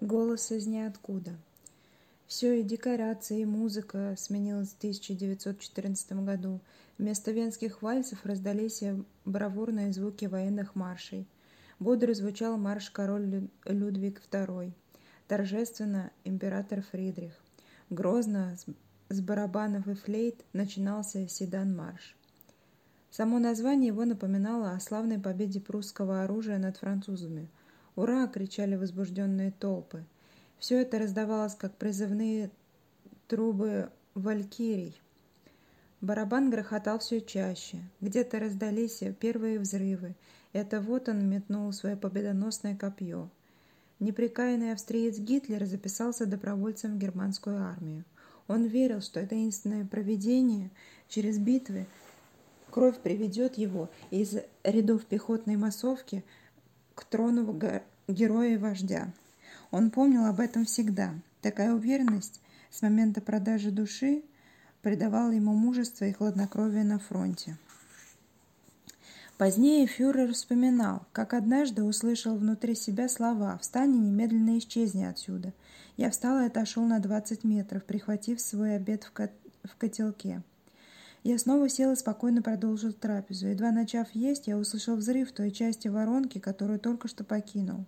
Голос из ниоткуда. Все и декорации, и музыка сменилась в 1914 году. Вместо венских вальсов раздались бравурные звуки военных маршей. Бодро звучал марш король Людвиг II. Торжественно император Фридрих. Грозно, с барабанов и флейт, начинался седан-марш. Само название его напоминало о славной победе прусского оружия над французами. «Ура!» — кричали возбужденные толпы. Все это раздавалось, как призывные трубы валькирий. Барабан грохотал все чаще. Где-то раздались первые взрывы. Это вот он метнул свое победоносное копье. Неприкаянный австриец Гитлер записался добровольцем в германскую армию. Он верил, что это таинственное проведение через битвы Кровь приведет его из рядов пехотной массовки к трону героя и вождя. Он помнил об этом всегда. Такая уверенность с момента продажи души придавала ему мужество и хладнокровие на фронте. Позднее фюрер вспоминал, как однажды услышал внутри себя слова «Встань и немедленно исчезни отсюда». Я встал и отошел на 20 метров, прихватив свой обед в, кот в котелке. Я снова сел и спокойно продолжил трапезу. Едва начав есть, я услышал взрыв той части воронки, которую только что покинул.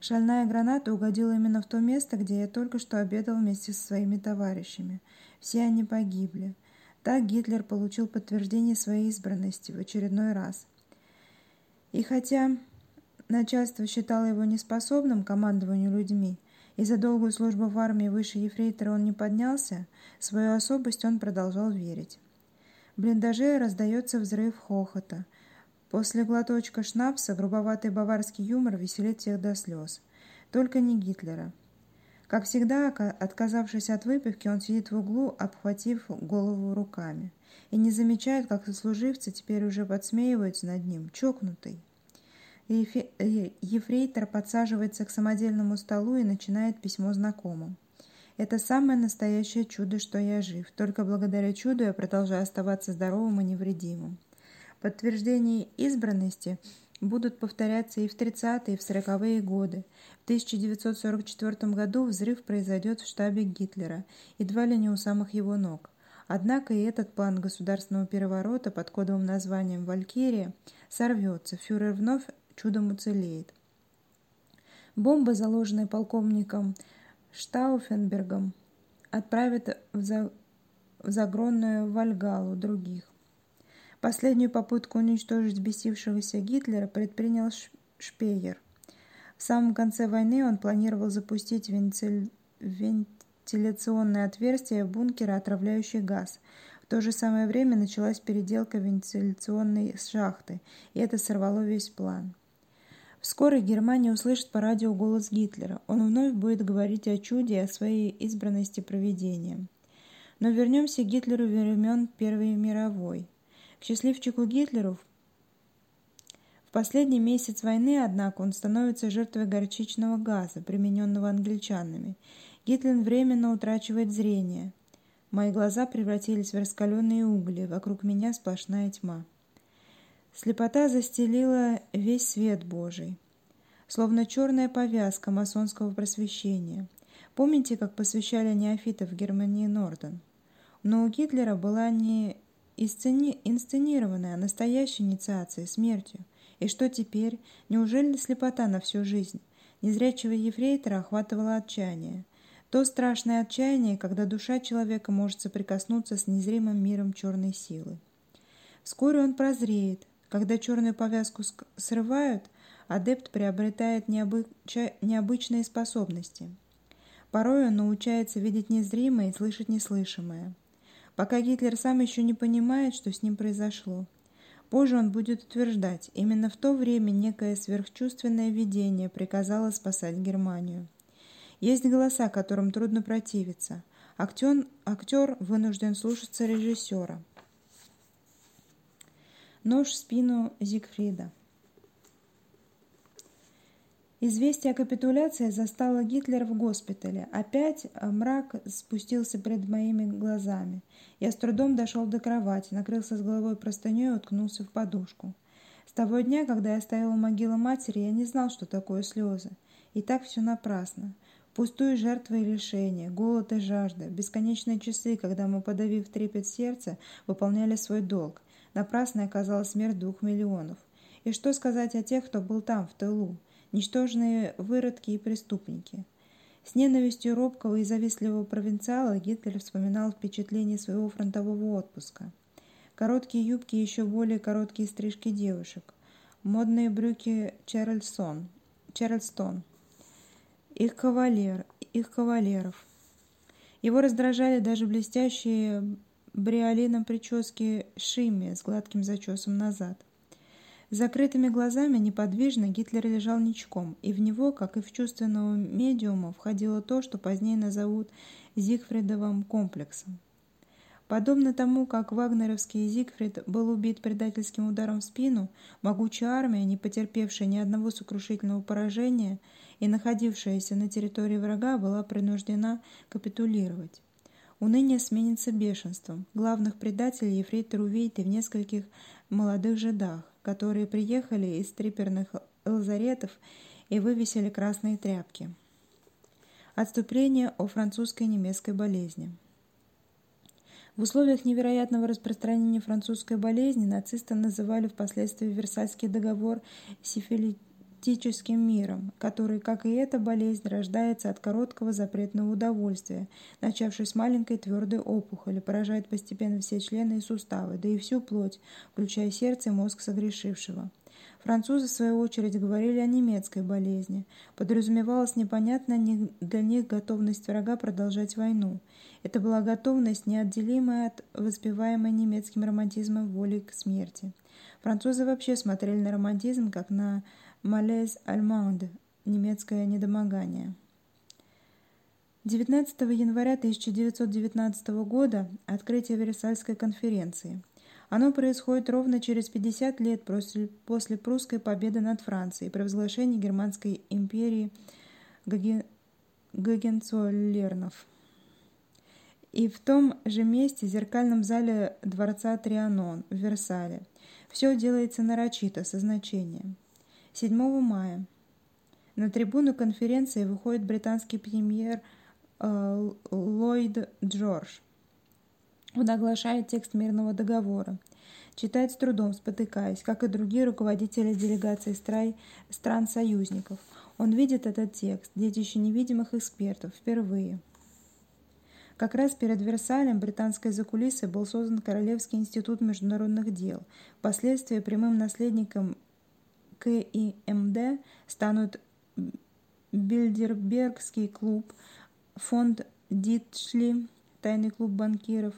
Шальная граната угодила именно в то место, где я только что обедал вместе со своими товарищами. Все они погибли. Так Гитлер получил подтверждение своей избранности в очередной раз. И хотя начальство считало его неспособным к командованию людьми, и за долгую службу в армии выше ефрейтора он не поднялся, свою особость он продолжал верить. Блиндаже раздается взрыв хохота. После глоточка шнапса грубоватый баварский юмор веселит всех до слез. Только не Гитлера. Как всегда, отказавшись от выпивки, он сидит в углу, обхватив голову руками. И не замечает, как сослуживцы теперь уже подсмеиваются над ним, чокнутый. Ефрейтор подсаживается к самодельному столу и начинает письмо знакомым. Это самое настоящее чудо, что я жив. Только благодаря чуду я продолжаю оставаться здоровым и невредимым. Подтверждения избранности будут повторяться и в 30-е, и в 40-е годы. В 1944 году взрыв произойдет в штабе Гитлера, едва ли не у самых его ног. Однако и этот план государственного переворота под кодовым названием «Валькирия» сорвется, фюрер вновь чудом уцелеет. Бомба, заложенная полковником Штауфенбергом отправят в, за... в загронную Вальгалу других. Последнюю попытку уничтожить бесившегося Гитлера предпринял Шпеер. В самом конце войны он планировал запустить вентиль... вентиляционное отверстие в бункере, отравляющий газ. В то же самое время началась переделка вентиляционной шахты, и это сорвало весь план. Вскоре Германия услышит по радио голос Гитлера. Он вновь будет говорить о чуде и о своей избранности проведением. Но вернемся к Гитлеру времен Первой мировой. К счастливчику Гитлеру в последний месяц войны, однако, он становится жертвой горчичного газа, примененного англичанами. Гитлер временно утрачивает зрение. Мои глаза превратились в раскаленные угли, вокруг меня сплошная тьма. Слепота застелила весь свет Божий, словно черная повязка масонского просвещения. Помните, как посвящали неофитов в Германии Норден? Но у Гитлера была не инсцени... инсценированная, настоящая инициация смертью. И что теперь? Неужели слепота на всю жизнь? Незрячего ефрейтора охватывало отчаяние. То страшное отчаяние, когда душа человека может соприкоснуться с незримым миром черной силы. Вскоре он прозреет, когда черную повязку срывают, адепт приобретает необыча... необычные способности. Порой он научается видеть незримое и слышать неслышимое. Пока Гитлер сам еще не понимает, что с ним произошло. Позже он будет утверждать, именно в то время некое сверхчувственное видение приказало спасать Германию. Есть голоса, которым трудно противиться. Актер, актер вынужден слушаться режиссера. Нож в спину Зигфрида. Известие о капитуляции застало Гитлера в госпитале. Опять мрак спустился перед моими глазами. Я с трудом дошел до кровати, накрылся с головой простыней и уткнулся в подушку. С того дня, когда я стоял у могилы матери, я не знал, что такое слезы. И так все напрасно. Пустую жертвы и лишения, голод и жажда, бесконечные часы, когда мы, подавив трепет сердца, выполняли свой долг. Напрасной оказалась смерть двух миллионов. И что сказать о тех, кто был там, в тылу? Ничтожные выродки и преступники. С ненавистью робкого и завистливого провинциала Гитлер вспоминал впечатление своего фронтового отпуска. Короткие юбки и еще более короткие стрижки девушек. Модные брюки Чарльстон. Чарльстон их кавалер, их кавалеров. Его раздражали даже блестящие бриолином прически Шимми с гладким зачесом назад. С закрытыми глазами неподвижно Гитлер лежал ничком, и в него, как и в чувственного медиума, входило то, что позднее назовут Зигфридовым комплексом. Подобно тому, как вагнеровский Зигфрид был убит предательским ударом в спину, могучая армия, не потерпевшая ни одного сокрушительного поражения и находившаяся на территории врага, была принуждена капитулировать. Уныние сменится бешенством. Главных предателей ефрейтор увидит и в нескольких молодых жидах, которые приехали из триперных лазаретов и вывесили красные тряпки. Отступление о французской немецкой болезни. В условиях невероятного распространения французской болезни нацисты называли впоследствии Версальский договор сифилитическим миром, который, как и эта болезнь, рождается от короткого запретного удовольствия, начавшись с маленькой твердой опухоли, поражает постепенно все члены и суставы, да и всю плоть, включая сердце и мозг согрешившего. Французы, в свою очередь, говорили о немецкой болезни. Подразумевалась непонятная для них готовность врага продолжать войну. Это была готовность, неотделимая от воспеваемой немецким романтизмом воли к смерти. Французы вообще смотрели на романтизм как на «малез альманд» – немецкое недомогание. 19 января 1919 года – открытие Версальской конференции – оно происходит ровно через 50 лет после, прусской победы над Францией, провозглашения Германской империи Гагенцоллернов. И в том же месте, в зеркальном зале дворца Трианон в Версале. Все делается нарочито, со значением. 7 мая. На трибуну конференции выходит британский премьер э, Ллойд Джордж. Он оглашает текст мирного договора. Читает с трудом, спотыкаясь, как и другие руководители делегаций стран-союзников. Он видит этот текст, детище невидимых экспертов, впервые. Как раз перед Версалем британской закулисой был создан Королевский институт международных дел. Впоследствии прямым наследником КИМД станут Бильдербергский клуб, фонд Дитшли, тайный клуб банкиров,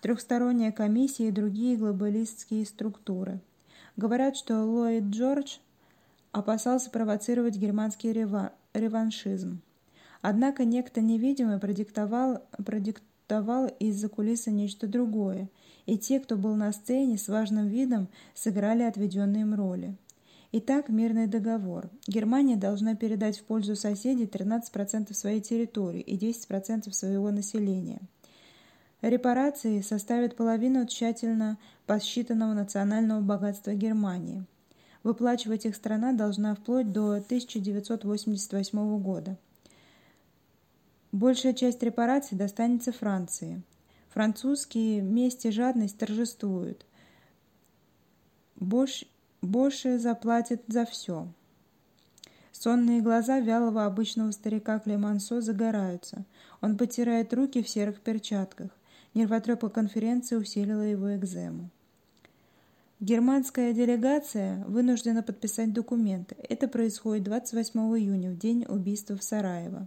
трехсторонняя комиссия и другие глобалистские структуры. Говорят, что Ллойд Джордж опасался провоцировать германский реваншизм. Однако некто невидимый продиктовал, продиктовал из-за кулисы нечто другое, и те, кто был на сцене, с важным видом сыграли отведенные им роли. Итак, мирный договор. Германия должна передать в пользу соседей 13% своей территории и 10% своего населения – Репарации составят половину тщательно посчитанного национального богатства Германии. Выплачивать их страна должна вплоть до 1988 года. Большая часть репараций достанется Франции. Французские месть и жадность торжествуют. Бош, Боши заплатят за все. Сонные глаза вялого обычного старика Клемансо загораются. Он потирает руки в серых перчатках. Нервотрепа конференции усилила его экзему. Германская делегация вынуждена подписать документы. Это происходит 28 июня, в день убийства в Сараево.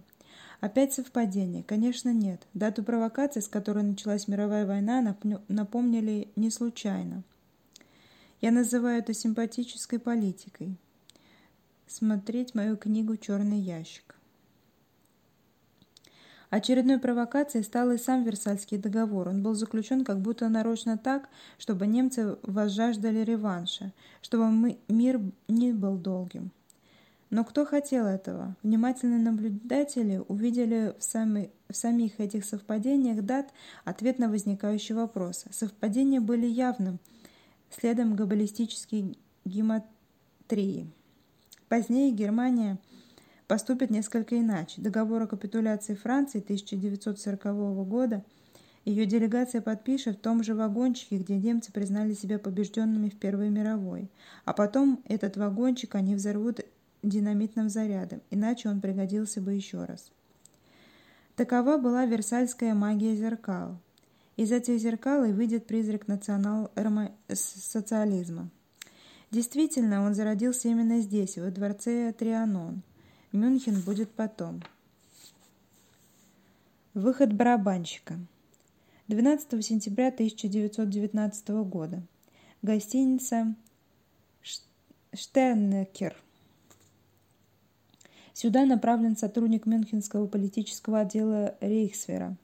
Опять совпадение? Конечно, нет. Дату провокации, с которой началась мировая война, напомнили не случайно. Я называю это симпатической политикой. Смотреть мою книгу «Черный ящик». Очередной провокацией стал и сам Версальский договор. Он был заключен как будто нарочно так, чтобы немцы возжаждали реванша, чтобы мы, мир не был долгим. Но кто хотел этого? Внимательные наблюдатели увидели в, сами, в самих этих совпадениях дат ответ на возникающий вопрос. Совпадения были явным, следом глобалистической гематрии. Позднее Германия поступит несколько иначе. Договор о капитуляции Франции 1940 года ее делегация подпишет в том же вагончике, где немцы признали себя побежденными в Первой мировой. А потом этот вагончик они взорвут динамитным зарядом, иначе он пригодился бы еще раз. Такова была версальская магия зеркал. Из этих зеркал и выйдет призрак национал-социализма. Действительно, он зародился именно здесь, во дворце Трианон. Мюнхен будет потом. Выход барабанщика. 12 сентября 1919 года. Гостиница Штернекер. Сюда направлен сотрудник Мюнхенского политического отдела Рейхсвера.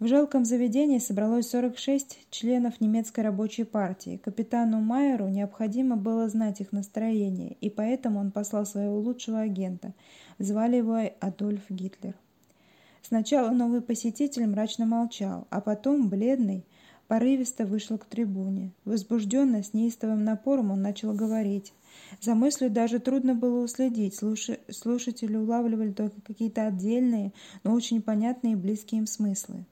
В жалком заведении собралось 46 членов немецкой рабочей партии. Капитану Майеру необходимо было знать их настроение, и поэтому он послал своего лучшего агента. Звали его Адольф Гитлер. Сначала новый посетитель мрачно молчал, а потом, бледный, порывисто вышел к трибуне. Возбужденно, с неистовым напором он начал говорить. За мыслью даже трудно было уследить. Слушатели улавливали только какие-то отдельные, но очень понятные и близкие им смыслы.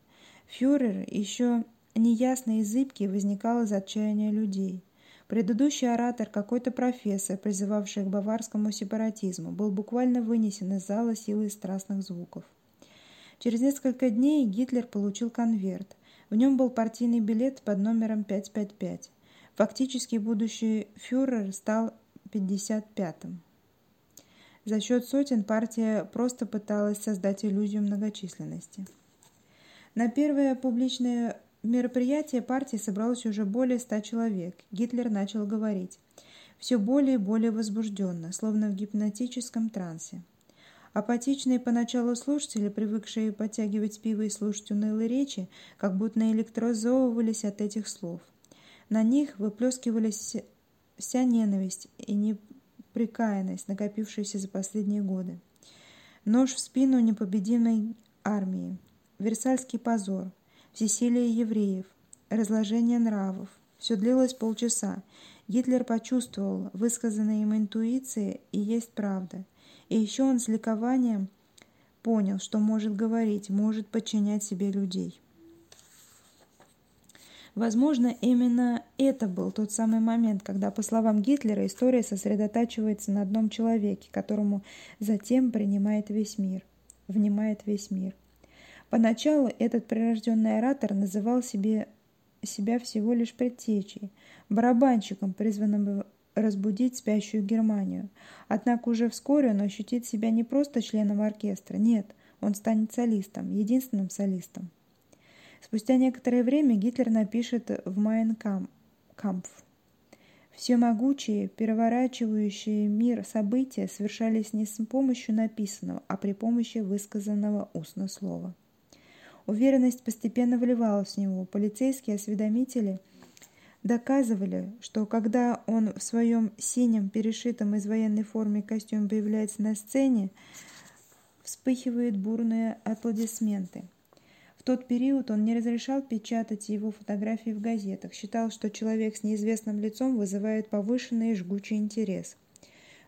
Фюрер, еще неясный и зыбкий, возникал из отчаяния людей. Предыдущий оратор, какой-то профессор, призывавший к баварскому сепаратизму, был буквально вынесен из зала силой страстных звуков. Через несколько дней Гитлер получил конверт. В нем был партийный билет под номером 555. Фактически будущий фюрер стал 55-м. За счет сотен партия просто пыталась создать иллюзию многочисленности. На первое публичное мероприятие партии собралось уже более ста человек. Гитлер начал говорить. Все более и более возбужденно, словно в гипнотическом трансе. Апатичные поначалу слушатели, привыкшие подтягивать пиво и слушать унылые речи, как будто электрозовывались от этих слов. На них выплескивались вся ненависть и неприкаянность, накопившаяся за последние годы. Нож в спину непобедимой армии, Версальский позор, всесилие евреев, разложение нравов. Все длилось полчаса. Гитлер почувствовал, высказанная им интуиция и есть правда. И еще он с ликованием понял, что может говорить, может подчинять себе людей. Возможно, именно это был тот самый момент, когда, по словам Гитлера, история сосредотачивается на одном человеке, которому затем принимает весь мир, внимает весь мир. Поначалу этот прирожденный оратор называл себе, себя всего лишь предтечей, барабанщиком, призванным разбудить спящую Германию. Однако уже вскоре он ощутит себя не просто членом оркестра, нет, он станет солистом, единственным солистом. Спустя некоторое время Гитлер напишет в «Майн Кампф». Все могучие, переворачивающие мир события совершались не с помощью написанного, а при помощи высказанного устно слова. Уверенность постепенно вливалась в него. Полицейские осведомители доказывали, что когда он в своем синем, перешитом из военной формы костюме появляется на сцене, вспыхивают бурные аплодисменты. В тот период он не разрешал печатать его фотографии в газетах, считал, что человек с неизвестным лицом вызывает повышенный и жгучий интерес.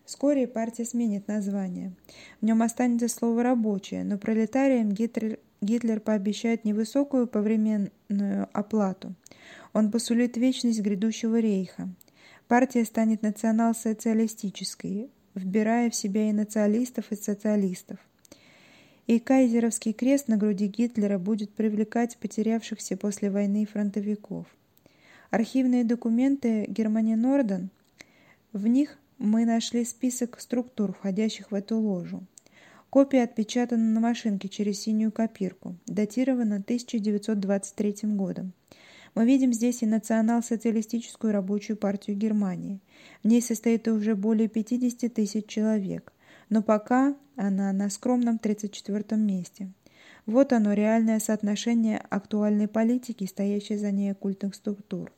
Вскоре партия сменит название. В нем останется слово «рабочее», но пролетариям Гитлер, Гитлер пообещает невысокую повременную оплату. Он посулит вечность грядущего рейха. Партия станет национал-социалистической, вбирая в себя и националистов, и социалистов и кайзеровский крест на груди Гитлера будет привлекать потерявшихся после войны фронтовиков. Архивные документы Германии Норден, в них мы нашли список структур, входящих в эту ложу. Копия отпечатана на машинке через синюю копирку, датирована 1923 годом. Мы видим здесь и национал-социалистическую рабочую партию Германии. В ней состоит уже более 50 тысяч человек но пока она на скромном 34 месте. Вот оно, реальное соотношение актуальной политики, стоящей за ней оккультных структур.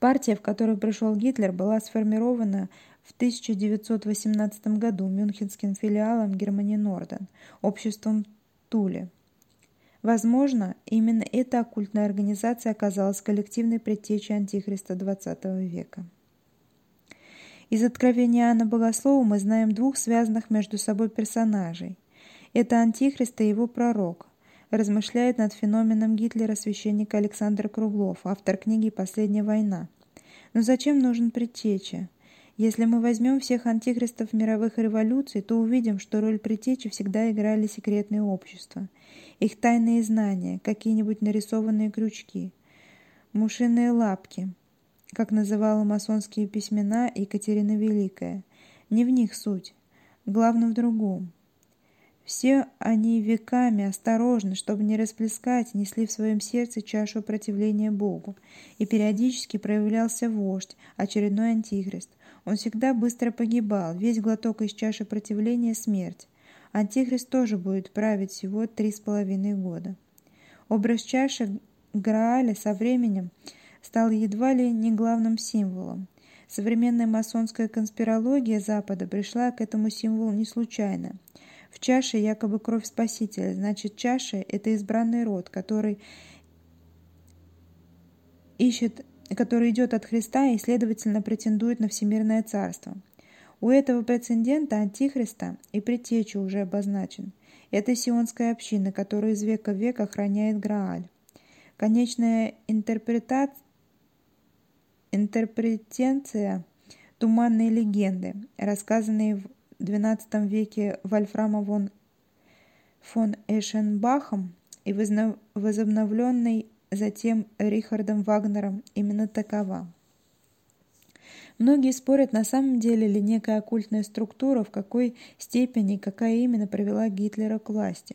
Партия, в которую пришел Гитлер, была сформирована в 1918 году мюнхенским филиалом Германии Норден, обществом Туле. Возможно, именно эта оккультная организация оказалась коллективной предтечей Антихриста XX века. Из откровения Иоанна Богослова мы знаем двух связанных между собой персонажей. Это Антихрист и его пророк. Размышляет над феноменом Гитлера священник Александр Круглов, автор книги «Последняя война». Но зачем нужен предтеча? Если мы возьмем всех антихристов мировых революций, то увидим, что роль предтечи всегда играли секретные общества. Их тайные знания, какие-нибудь нарисованные крючки, мушиные лапки, как называла масонские письмена Екатерина Великая. Не в них суть. Главное в другом. Все они веками осторожно, чтобы не расплескать, несли в своем сердце чашу противления Богу. И периодически проявлялся вождь, очередной антихрист. Он всегда быстро погибал, весь глоток из чаши противления – смерть. Антихрист тоже будет править всего три с половиной года. Образ чаши Грааля со временем стал едва ли не главным символом. Современная масонская конспирология Запада пришла к этому символу не случайно – в чаше якобы кровь Спасителя, значит, чаша – это избранный род, который ищет, который идет от Христа и, следовательно, претендует на всемирное царство. У этого прецедента Антихриста и предтеча уже обозначен. Это сионская община, которая из века в век охраняет Грааль. Конечная интерпретация, интерпретенция туманной легенды, рассказанной в XII веке Вольфрама фон, фон Эшенбахом и возобновленной затем Рихардом Вагнером именно такова. Многие спорят, на самом деле ли некая оккультная структура, в какой степени, какая именно привела Гитлера к власти.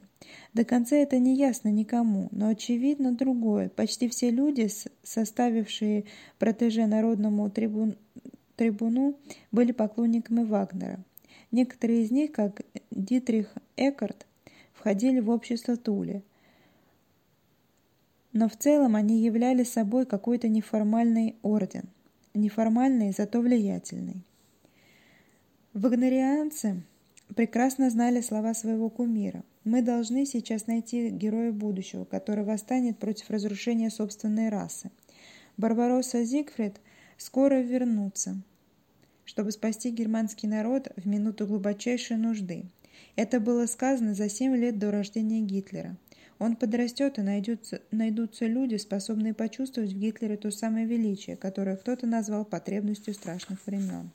До конца это не ясно никому, но очевидно другое. Почти все люди, составившие протеже народному трибун, трибуну, были поклонниками Вагнера. Некоторые из них, как Дитрих Эккарт, входили в общество Тули. Но в целом они являли собой какой-то неформальный орден. Неформальный, зато влиятельный. Вагнерианцы прекрасно знали слова своего кумира. Мы должны сейчас найти героя будущего, который восстанет против разрушения собственной расы. Барбаросса Зигфрид скоро вернутся чтобы спасти германский народ в минуту глубочайшей нужды. Это было сказано за семь лет до рождения Гитлера. Он подрастет, и найдутся, найдутся люди, способные почувствовать в Гитлере то самое величие, которое кто-то назвал потребностью страшных времен.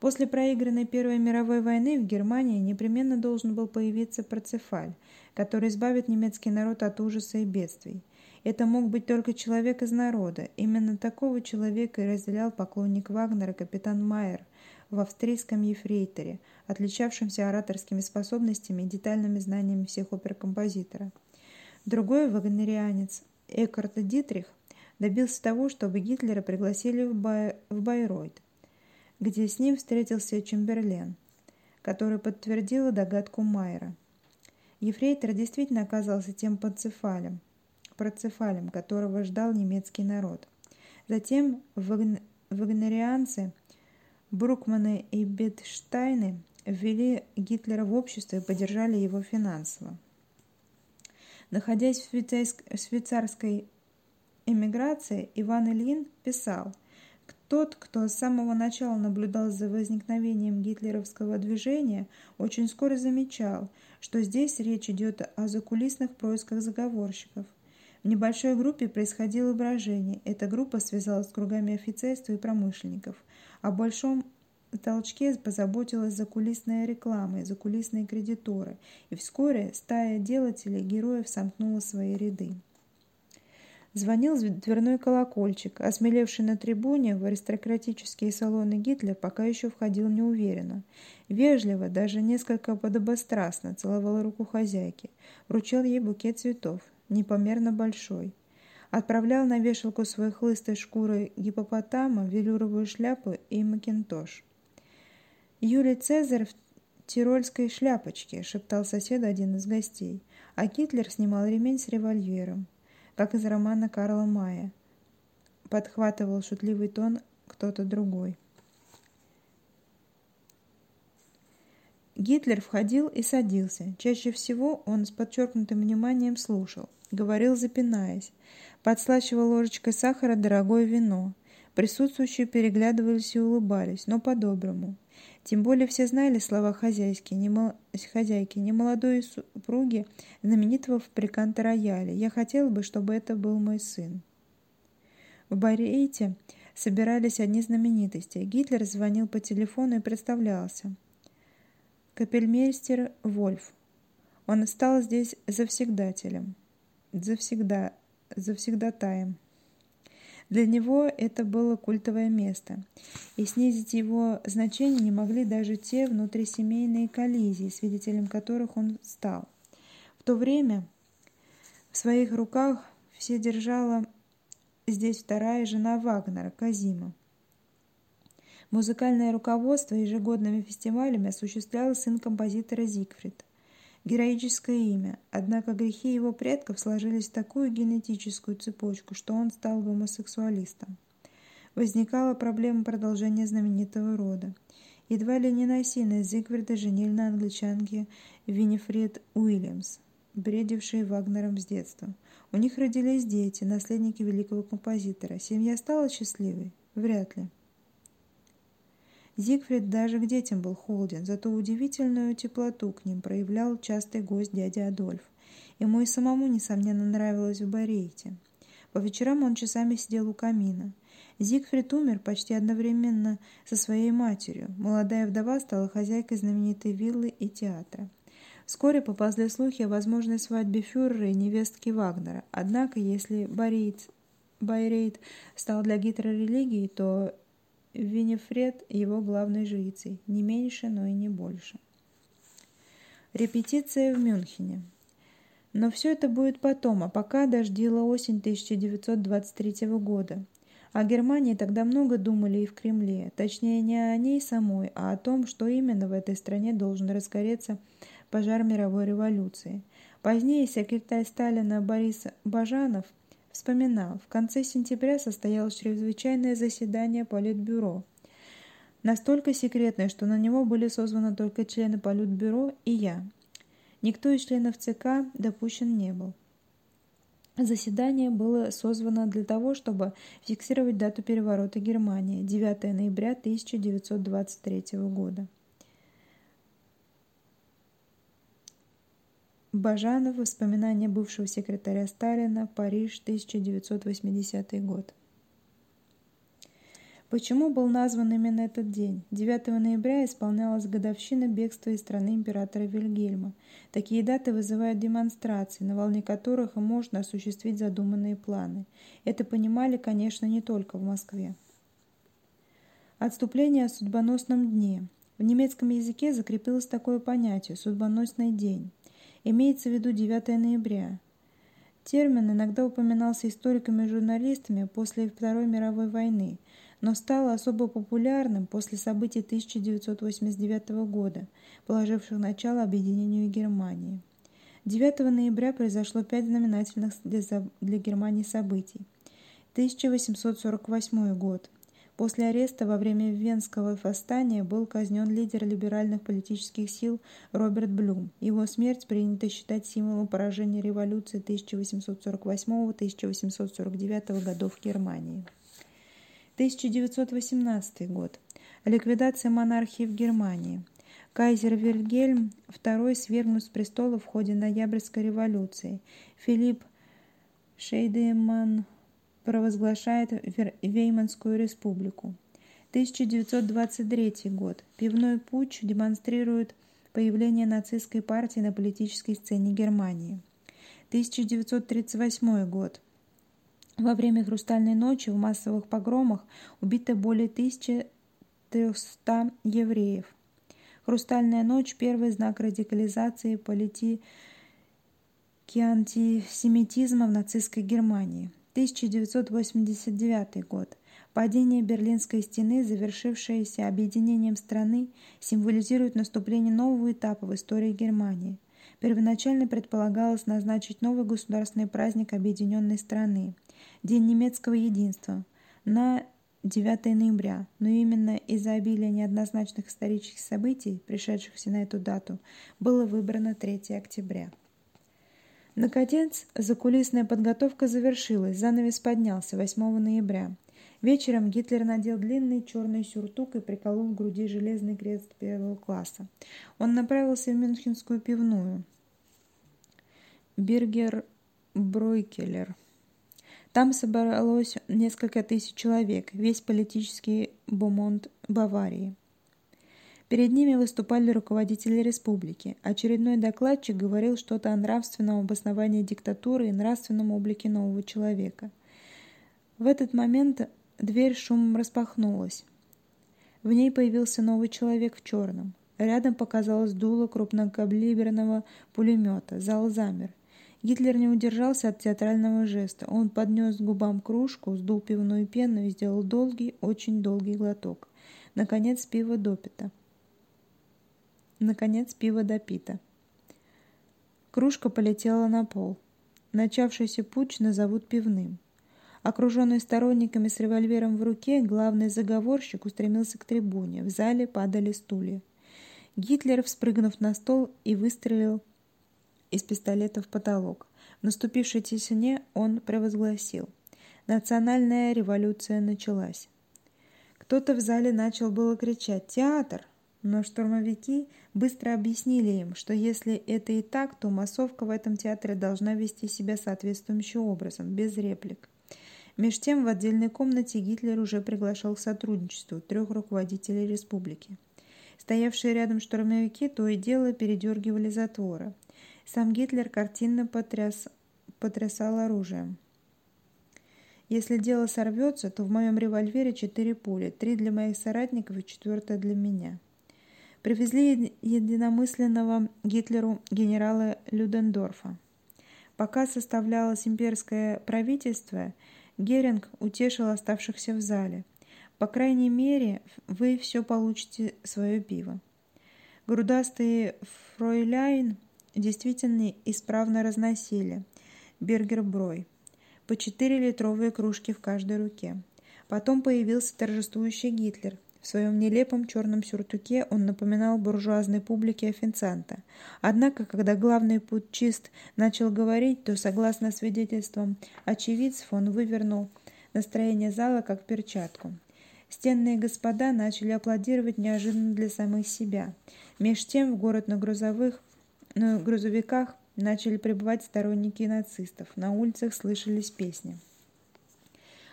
После проигранной Первой мировой войны в Германии непременно должен был появиться Процефаль, который избавит немецкий народ от ужаса и бедствий. Это мог быть только человек из народа. Именно такого человека и разделял поклонник Вагнера капитан Майер в австрийском ефрейторе, отличавшемся ораторскими способностями и детальными знаниями всех опер композитора. Другой вагнерианец, Эккарт Дитрих, добился того, чтобы Гитлера пригласили в, Бай... в Байройт, где с ним встретился Чемберлен, который подтвердил догадку Майера. Ефрейтор действительно оказался тем панцефалем, процефалем, которого ждал немецкий народ. Затем вагнерианцы, Брукманы и Бетштайны ввели Гитлера в общество и поддержали его финансово. Находясь в швейцарской эмиграции, Иван Ильин писал – тот, кто с самого начала наблюдал за возникновением гитлеровского движения, очень скоро замечал, что здесь речь идет о закулисных происках заговорщиков. В небольшой группе происходило брожение. Эта группа связалась с кругами офицерства и промышленников. О большом толчке позаботилась закулисная реклама и закулисные кредиторы, и вскоре стая делателей героев сомкнула свои ряды. Звонил дверной колокольчик. Осмелевший на трибуне в аристократические салоны Гитлер пока еще входил неуверенно. Вежливо, даже несколько подобострастно целовал руку хозяйки. Вручал ей букет цветов непомерно большой. Отправлял на вешалку своей хлыстой шкуры гипопотама, велюровую шляпу и макинтош. «Юлий Цезарь в тирольской шляпочке», — шептал сосед один из гостей, а Гитлер снимал ремень с револьвером, как из романа Карла Мая. Подхватывал шутливый тон кто-то другой. Гитлер входил и садился. Чаще всего он с подчеркнутым вниманием слушал говорил запинаясь, подслащивал ложечкой сахара дорогое вино, Присутствующие переглядывались и улыбались, но по-доброму. Тем более все знали слова хозяйки, немол... хозяйки, немолодой супруги знаменитого фабриканта рояля. Я хотела бы, чтобы это был мой сын. В Барейте собирались одни знаменитости. Гитлер звонил по телефону и представлялся. Капельмейстер Вольф. Он стал здесь завсегдателем. Завсегда... завсегдатаем. Для него это было культовое место, и снизить его значение не могли даже те внутрисемейные коллизии, свидетелем которых он стал. В то время в своих руках все держала здесь вторая жена Вагнера, Казима. Музыкальное руководство ежегодными фестивалями осуществлял сын композитора Зигфрид. Героическое имя, однако грехи его предков сложились в такую генетическую цепочку, что он стал гомосексуалистом. Возникала проблема продолжения знаменитого рода. Едва ли не насильно Зигфрида женили на англичанке Винифред Уильямс, бредившей Вагнером с детства. У них родились дети, наследники великого композитора. Семья стала счастливой? Вряд ли. Зигфрид даже к детям был холоден, зато удивительную теплоту к ним проявлял частый гость дядя Адольф. Ему и самому, несомненно, нравилось в Борейте. По вечерам он часами сидел у камина. Зигфрид умер почти одновременно со своей матерью. Молодая вдова стала хозяйкой знаменитой виллы и театра. Вскоре поползли слухи о возможной свадьбе фюрера и невестки Вагнера. Однако, если Борейт, Байрейт стал для Гитлера религией, то Винифред его главной жрицей, не меньше, но и не больше. Репетиция в Мюнхене. Но все это будет потом, а пока дождила осень 1923 года. О Германии тогда много думали и в Кремле, точнее не о ней самой, а о том, что именно в этой стране должен разгореться пожар мировой революции. Позднее секретарь Сталина Борис Бажанов – вспоминал, в конце сентября состоялось чрезвычайное заседание Политбюро. Настолько секретное, что на него были созваны только члены Политбюро и я. Никто из членов ЦК допущен не был. Заседание было созвано для того, чтобы фиксировать дату переворота Германии – 9 ноября 1923 года. Бажанов. Воспоминания бывшего секретаря Сталина. Париж, 1980 год. Почему был назван именно этот день? 9 ноября исполнялась годовщина бегства из страны императора Вильгельма. Такие даты вызывают демонстрации, на волне которых можно осуществить задуманные планы. Это понимали, конечно, не только в Москве. Отступление о судьбоносном дне. В немецком языке закрепилось такое понятие «судьбоносный день». Имеется в виду 9 ноября. Термин иногда упоминался историками и журналистами после Второй мировой войны, но стал особо популярным после событий 1989 года, положивших начало объединению Германии. 9 ноября произошло пять знаменательных для Германии событий. 1848 год. После ареста во время Венского восстания был казнен лидер либеральных политических сил Роберт Блюм. Его смерть принято считать символом поражения революции 1848-1849 годов в Германии. 1918 год. Ликвидация монархии в Германии. Кайзер Вильгельм II свергнут с престола в ходе Ноябрьской революции. Филипп Шейдеман провозглашает Вейманскую республику. 1923 год. Пивной путч демонстрирует появление нацистской партии на политической сцене Германии. 1938 год. Во время «Хрустальной ночи» в массовых погромах убито более 1300 евреев. «Хрустальная ночь» – первый знак радикализации политики антисемитизма в нацистской Германии. 1989 год. Падение Берлинской стены, завершившееся объединением страны, символизирует наступление нового этапа в истории Германии. Первоначально предполагалось назначить новый государственный праздник объединенной страны – День немецкого единства – на 9 ноября, но именно из-за обилия неоднозначных исторических событий, пришедшихся на эту дату, было выбрано 3 октября. Наконец, закулисная подготовка завершилась, занавес поднялся 8 ноября. Вечером Гитлер надел длинный черный сюртук и приколол к груди железный крест первого класса. Он направился в Мюнхенскую пивную. Биргер Бройкелер. Там собралось несколько тысяч человек, весь политический бумонт Баварии. Перед ними выступали руководители республики. Очередной докладчик говорил что-то о нравственном обосновании диктатуры и нравственном облике нового человека. В этот момент дверь шумом распахнулась. В ней появился новый человек в черном. Рядом показалось дуло крупнокалиберного пулемета. Зал замер. Гитлер не удержался от театрального жеста. Он поднес к губам кружку, сдул пивную пену и сделал долгий, очень долгий глоток. Наконец пиво допито. Наконец пиво допито. Кружка полетела на пол. Начавшийся путь назовут пивным. Окруженный сторонниками с револьвером в руке, главный заговорщик устремился к трибуне. В зале падали стулья. Гитлер, вспрыгнув на стол и выстрелил из пистолета в потолок. В наступившей тишине он провозгласил. Национальная революция началась. Кто-то в зале начал было кричать «Театр!», но штурмовики быстро объяснили им, что если это и так, то массовка в этом театре должна вести себя соответствующим образом, без реплик. Меж тем в отдельной комнате Гитлер уже приглашал к сотрудничеству трех руководителей республики. Стоявшие рядом штурмовики то и дело передергивали затворы. Сам Гитлер картинно потряс, потрясал оружием. Если дело сорвется, то в моем револьвере четыре пули, три для моих соратников и четвертая для меня. Привезли единомысленного Гитлеру генерала Людендорфа. Пока составлялось имперское правительство, Геринг утешил оставшихся в зале. По крайней мере, вы все получите свое пиво. Грудастый фройляйн действительно исправно разносили. Бергерброй. По четыре литровые кружки в каждой руке. Потом появился торжествующий Гитлер. В своем нелепом черном сюртуке он напоминал буржуазной публике официанта. Однако, когда главный путчист начал говорить, то, согласно свидетельствам очевидцев, он вывернул настроение зала как перчатку. Стенные господа начали аплодировать неожиданно для самих себя. Меж тем в город на грузовых на грузовиках начали прибывать сторонники нацистов. На улицах слышались песни.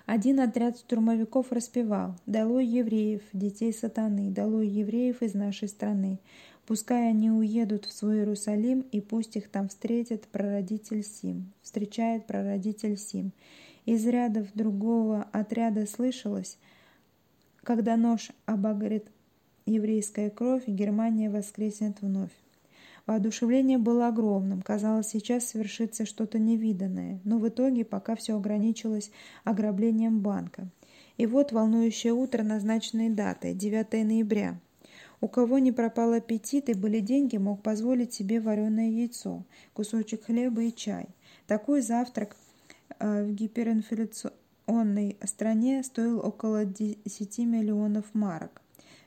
Один отряд штурмовиков распевал «Долой евреев, детей сатаны, долой евреев из нашей страны. Пускай они уедут в свой Иерусалим, и пусть их там встретит прародитель Сим». Встречает прародитель Сим. Из рядов другого отряда слышалось, когда нож обогрет еврейская кровь, Германия воскреснет вновь. Воодушевление было огромным. Казалось, сейчас совершится что-то невиданное. Но в итоге пока все ограничилось ограблением банка. И вот волнующее утро назначенной датой, 9 ноября. У кого не пропал аппетит и были деньги, мог позволить себе вареное яйцо, кусочек хлеба и чай. Такой завтрак э, в гиперинфляционной стране стоил около 10 миллионов марок.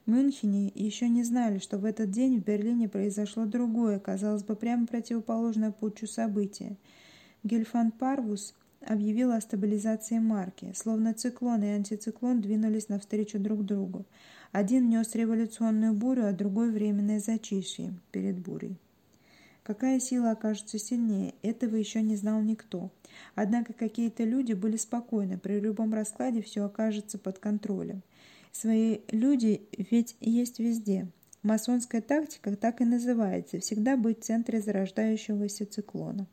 Мюнхене еще не знали, что в этот день в Берлине произошло другое, казалось бы, прямо противоположное путчу событие. Гельфан Парвус объявил о стабилизации марки. Словно циклон и антициклон двинулись навстречу друг другу. Один нес революционную бурю, а другой временное зачишье перед бурей. Какая сила окажется сильнее, этого еще не знал никто. Однако какие-то люди были спокойны, при любом раскладе все окажется под контролем. Свои люди ведь есть везде. Масонская тактика так и называется – всегда быть в центре зарождающегося циклона.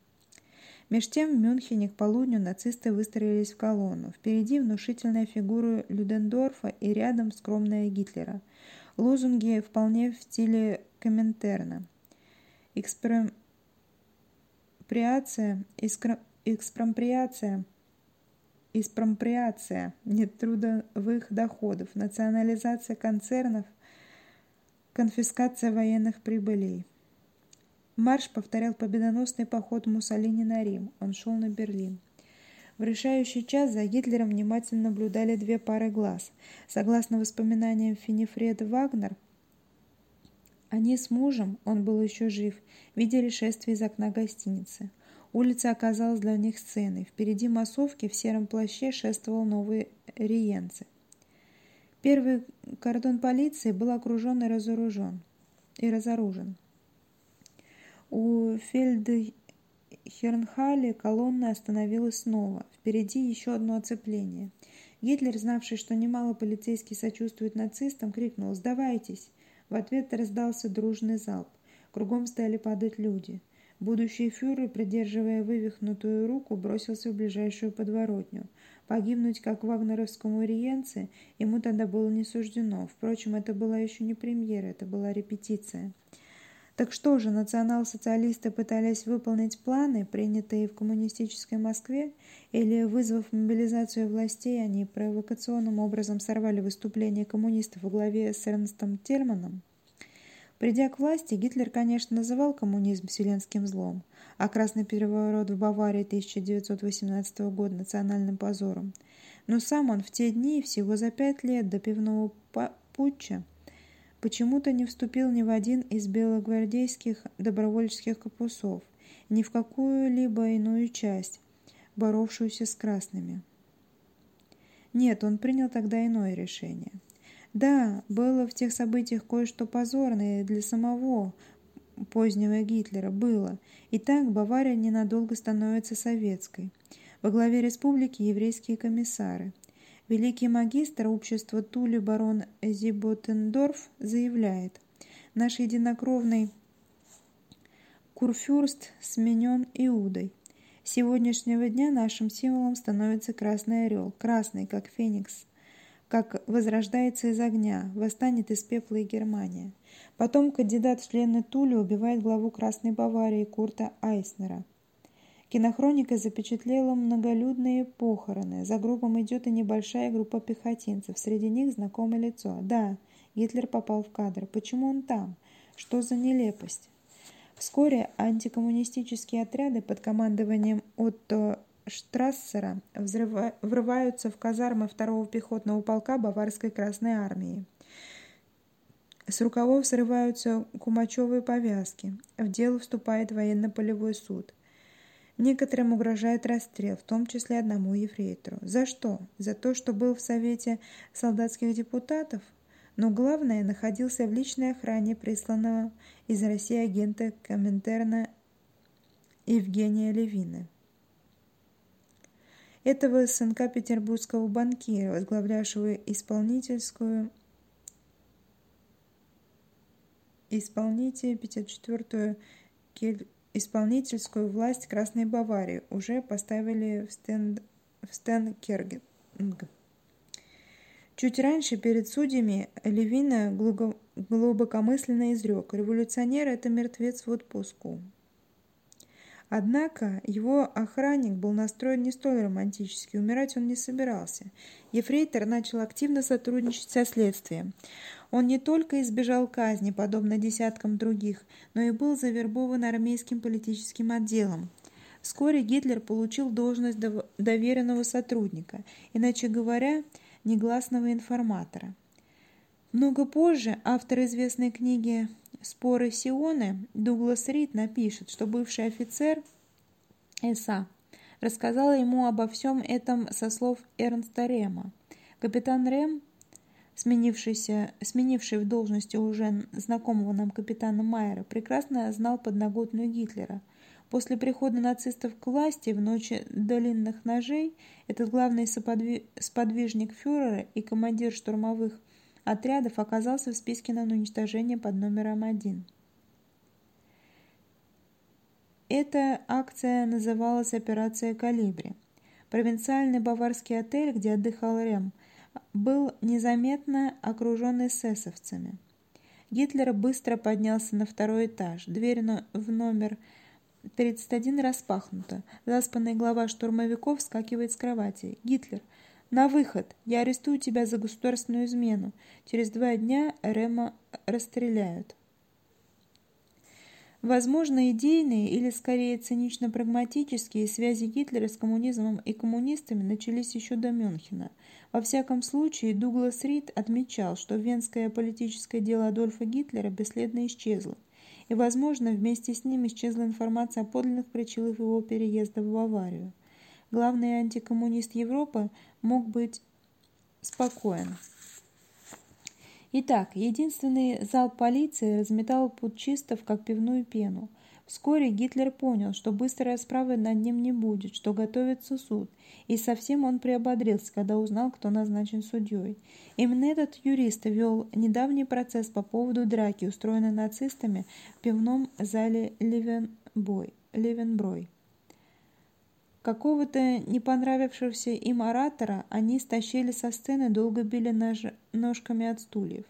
Меж тем в Мюнхене к полудню нацисты выстроились в колонну. Впереди внушительная фигура Людендорфа и рядом скромная Гитлера. Лозунги вполне в стиле Коминтерна. Экспромприация, экспромприация – экспромприация нетрудовых доходов, национализация концернов, конфискация военных прибылей. Марш повторял победоносный поход Муссолини на Рим. Он шел на Берлин. В решающий час за Гитлером внимательно наблюдали две пары глаз. Согласно воспоминаниям Финифреда Вагнер, они с мужем, он был еще жив, видели шествие из окна гостиницы. Улица оказалась для них сценой. Впереди массовки в сером плаще шествовал новый риенцы. Первый кордон полиции был окружен и разоружен. И разоружен. У Фельдхернхале колонна остановилась снова. Впереди еще одно оцепление. Гитлер, знавший, что немало полицейских сочувствует нацистам, крикнул «Сдавайтесь!». В ответ раздался дружный залп. Кругом стали падать люди. Будущий фюрер, придерживая вывихнутую руку, бросился в ближайшую подворотню. Погибнуть, как вагнеровскому риенце, ему тогда было не суждено. Впрочем, это была еще не премьера, это была репетиция. Так что же, национал-социалисты пытались выполнить планы, принятые в коммунистической Москве, или, вызвав мобилизацию властей, они провокационным образом сорвали выступление коммунистов во главе с Эрнстом Тельманом? Придя к власти, Гитлер, конечно, называл коммунизм вселенским злом, а красный переворот в Баварии 1918 года национальным позором. Но сам он в те дни, всего за пять лет до пивного путча, почему-то не вступил ни в один из белогвардейских добровольческих корпусов, ни в какую-либо иную часть, боровшуюся с красными. Нет, он принял тогда иное решение. Да, было в тех событиях кое-что позорное для самого позднего Гитлера, было. И так Бавария ненадолго становится советской. Во главе республики еврейские комиссары – Великий магистр общества Тули барон Зиботендорф заявляет, наш единокровный Курфюрст сменен Иудой. С сегодняшнего дня нашим символом становится красный орел, красный, как феникс, как возрождается из огня, восстанет из пепла и Германия. Потом кандидат в члены Тули убивает главу Красной Баварии Курта Айснера – Кинохроника запечатлела многолюдные похороны. За гробом идет и небольшая группа пехотинцев. Среди них знакомое лицо. Да, Гитлер попал в кадр. Почему он там? Что за нелепость? Вскоре антикоммунистические отряды под командованием Отто Штрассера врываются в казармы второго пехотного полка Баварской Красной Армии. С рукавов срываются кумачевые повязки. В дело вступает военно-полевой суд. Некоторым угрожает расстрел, в том числе одному ефрейтору. За что? За то, что был в Совете солдатских депутатов? Но главное, находился в личной охране присланного из России агента Коминтерна Евгения Левина. Этого сынка петербургского банкира, возглавлявшего исполнительскую исполните 54-ю исполнительскую власть Красной Баварии уже поставили в, стенд... в Стенкерген. Чуть раньше перед судьями Левина глубокомысленно изрек «Революционер – это мертвец в отпуску». Однако его охранник был настроен не столь романтически, умирать он не собирался. Ефрейтор начал активно сотрудничать со следствием. Он не только избежал казни, подобно десяткам других, но и был завербован армейским политическим отделом. Вскоре Гитлер получил должность доверенного сотрудника, иначе говоря, негласного информатора. Много позже автор известной книги «Споры Сионы» Дуглас Рид напишет, что бывший офицер СА рассказал ему обо всем этом со слов Эрнста Рема. Капитан Рем сменившийся, сменивший в должности уже знакомого нам капитана Майера, прекрасно знал подноготную Гитлера. После прихода нацистов к власти в ночи длинных ножей этот главный сподвижник фюрера и командир штурмовых отрядов оказался в списке на уничтожение под номером один. Эта акция называлась «Операция Калибри». Провинциальный баварский отель, где отдыхал Рем – был незаметно окружен эсэсовцами. Гитлер быстро поднялся на второй этаж. Дверь в номер 31 распахнута. Заспанный глава штурмовиков вскакивает с кровати. «Гитлер, на выход! Я арестую тебя за государственную измену. Через два дня Рема расстреляют». Возможно, идейные или скорее цинично-прагматические связи Гитлера с коммунизмом и коммунистами начались еще до Мюнхена. Во всяком случае, Дуглас Рид отмечал, что венское политическое дело Адольфа Гитлера бесследно исчезло. И, возможно, вместе с ним исчезла информация о подлинных причинах его переезда в Баварию. Главный антикоммунист Европы мог быть спокоен. Итак, единственный зал полиции разметал путчистов, как пивную пену. Вскоре Гитлер понял, что быстрой расправы над ним не будет, что готовится суд, и совсем он приободрился, когда узнал, кто назначен судьей. Именно этот юрист вел недавний процесс по поводу драки, устроенной нацистами в пивном зале Ливенбой, Ливенброй. Какого-то не понравившегося им оратора они стащили со сцены, долго били нож... ножками от стульев.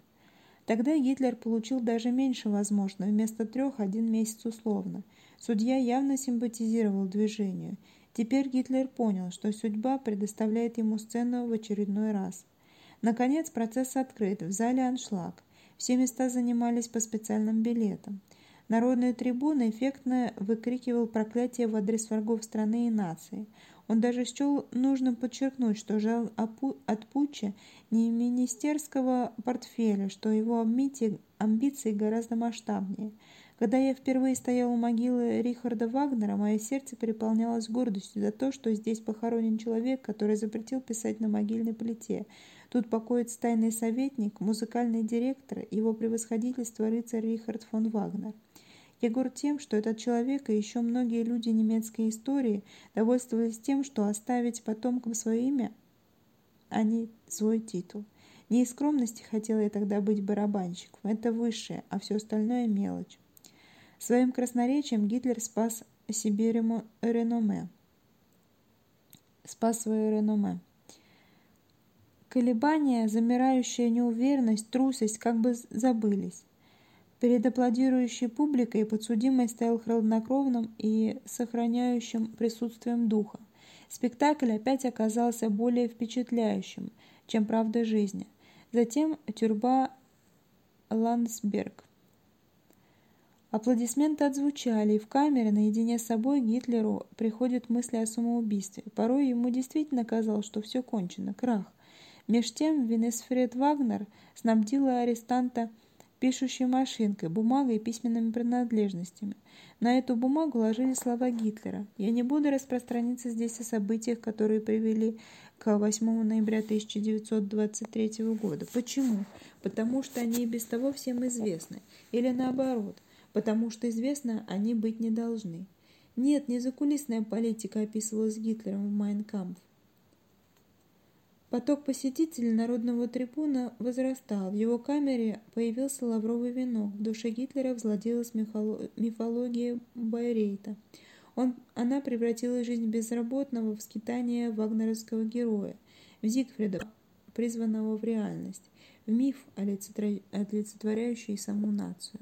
Тогда Гитлер получил даже меньше, возможно, вместо трех один месяц условно. Судья явно симпатизировал движению. Теперь Гитлер понял, что судьба предоставляет ему сцену в очередной раз. Наконец процесс открыт, в зале аншлаг. Все места занимались по специальным билетам. Народная трибуна эффектно выкрикивал проклятие в адрес врагов страны и нации. Он даже счел нужным подчеркнуть, что жал от Путча не министерского портфеля, что его амбиции гораздо масштабнее. Когда я впервые стоял у могилы Рихарда Вагнера, мое сердце переполнялось гордостью за то, что здесь похоронен человек, который запретил писать на могильной плите. Тут покоится тайный советник, музыкальный директор, его превосходительство рыцарь Рихард фон Вагнер. Я горд тем, что этот человек и еще многие люди немецкой истории довольствовались тем, что оставить потомкам свое имя, а не свой титул. Не из скромности хотела я тогда быть барабанщиком, это высшее, а все остальное мелочь. Своим красноречием Гитлер спас себе реноме. Спас свое реноме. Колебания, замирающая неуверенность, трусость как бы забылись. Перед аплодирующей публикой подсудимый стоял хладнокровным и сохраняющим присутствием духа. Спектакль опять оказался более впечатляющим, чем правда жизни. Затем тюрьба Ландсберг. Аплодисменты отзвучали, и в камере наедине с собой Гитлеру приходят мысли о самоубийстве. Порой ему действительно казалось, что все кончено, крах. Меж тем Венесфред Вагнер снабдила арестанта пишущей машинкой, бумагой и письменными принадлежностями. На эту бумагу ложили слова Гитлера. Я не буду распространяться здесь о событиях, которые привели к 8 ноября 1923 года. Почему? Потому что они и без того всем известны. Или наоборот, потому что известно они быть не должны. Нет, не закулисная политика описывалась Гитлером в Майнкампф. Поток посетителей народного трибуна возрастал. В его камере появился лавровый венок. В душе Гитлера взладилась мифология Байрейта. Он, она превратила жизнь безработного в скитание вагнеровского героя, в Зигфрида, призванного в реальность, в миф, олицетворяющий саму нацию.